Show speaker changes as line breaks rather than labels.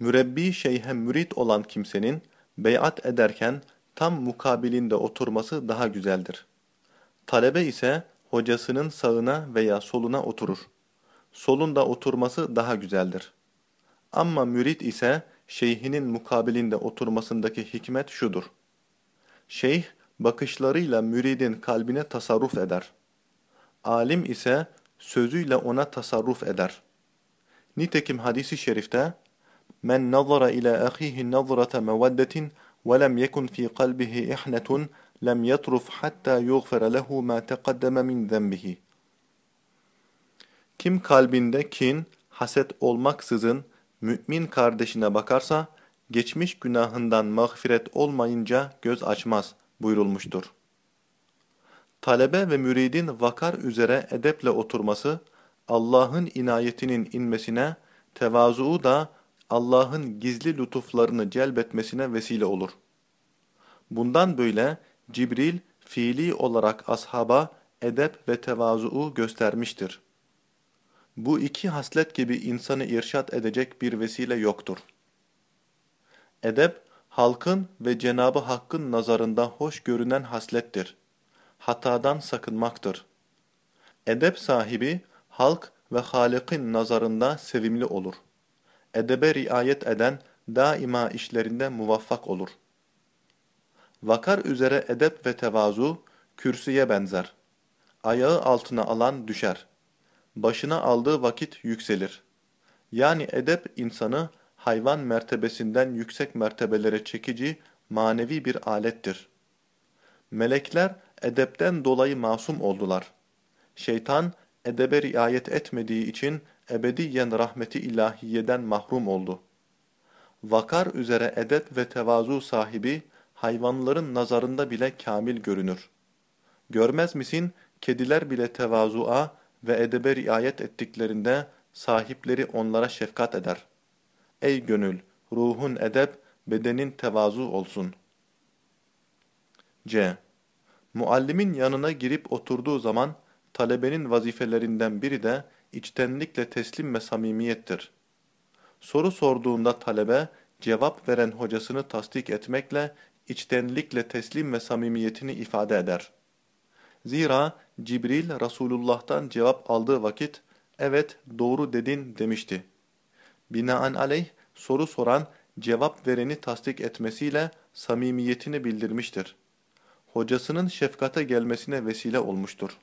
Mürebbi şeyhe mürit olan kimsenin beyat ederken tam mukabilinde oturması daha güzeldir. Talebe ise hocasının sağına veya soluna oturur. Solunda oturması daha güzeldir. Ama mürit ise şeyhinin mukabilinde oturmasındaki hikmet şudur. Şeyh bakışlarıyla müridin kalbine tasarruf eder. Alim ise sözüyle ona tasarruf eder. Nitekim hadisi şerifte Men nazara ila ahihi nazrata meveddetin ve lem yekun fi kalbihi ihnetun lem yatruf hatta yughfara lehu ma teqaddeme min zenbihi. Kim kalbinde kin, haset olmaksızın mümin kardeşine bakarsa, geçmiş günahından mağfiret olmayınca göz açmaz buyurulmuştur. Talebe ve müridin vakar üzere edeple oturması, Allah'ın inayetinin inmesine, tevazuu da Allah'ın gizli lütuflarını celbetmesine vesile olur. Bundan böyle Cibril fiili olarak ashaba edep ve tevazuu göstermiştir. Bu iki haslet gibi insanı irşat edecek bir vesile yoktur. Edep, halkın ve Cenabı Hakk'ın nazarında hoş görünen haslettir. Hatadan sakınmaktır. Edep sahibi, halk ve Halık'ın nazarında sevimli olur. Edebe riayet eden daima işlerinde muvaffak olur. Vakar üzere edep ve tevazu, kürsüye benzer. Ayağı altına alan düşer başına aldığı vakit yükselir. Yani edep insanı hayvan mertebesinden yüksek mertebelere çekici manevi bir alettir. Melekler edepten dolayı masum oldular. Şeytan edebe riayet etmediği için ebediyen rahmeti ilahiyeden mahrum oldu. Vakar üzere edep ve tevazu sahibi hayvanların nazarında bile kamil görünür. Görmez misin kediler bile tevazua ve edebe riayet ettiklerinde sahipleri onlara şefkat eder. Ey gönül, ruhun edep, bedenin tevazu olsun. C. Muallimin yanına girip oturduğu zaman talebenin vazifelerinden biri de içtenlikle teslim ve samimiyettir. Soru sorduğunda talebe cevap veren hocasını tasdik etmekle içtenlikle teslim ve samimiyetini ifade eder. Zira Cibril Resulullah'tan cevap aldığı vakit evet doğru dedin demişti. Binaenaleyh soru soran cevap vereni tasdik etmesiyle samimiyetini bildirmiştir. Hocasının şefkate gelmesine vesile olmuştur.